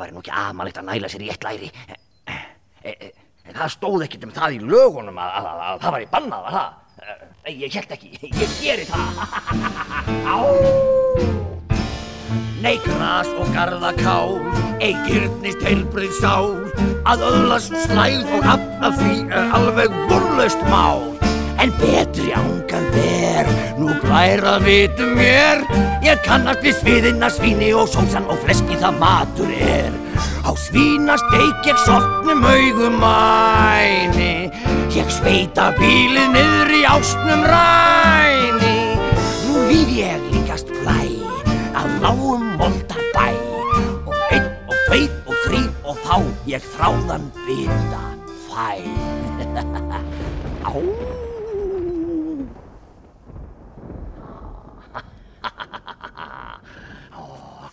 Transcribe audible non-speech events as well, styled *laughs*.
það væri nú ekki amalegt að næla sér í eitt læri. En, en það stóð ekkert um það í lögunum að, að, að, að það væri bannað, var það? Nei, ég held ekki, ég geri það. *laughs* Á! Nei, gras og garðakál, ei gyrnist heilbrið sál, að öðlast slæð og nafn af því er alveg vorlaust mál. En betri ángan ber, nú blæra vitu mér, ég kannast við sviðina svíni og sósan og fleski það matur er. Á svínasteik ég sortnum augum mæni, ég sveita bílið niður í ástnum ræni. Nú líf ég líkast blæ að lágum moldar bæ og einn og tveir og þrý og þá ég þráðan bita fæ. *laughs* Á!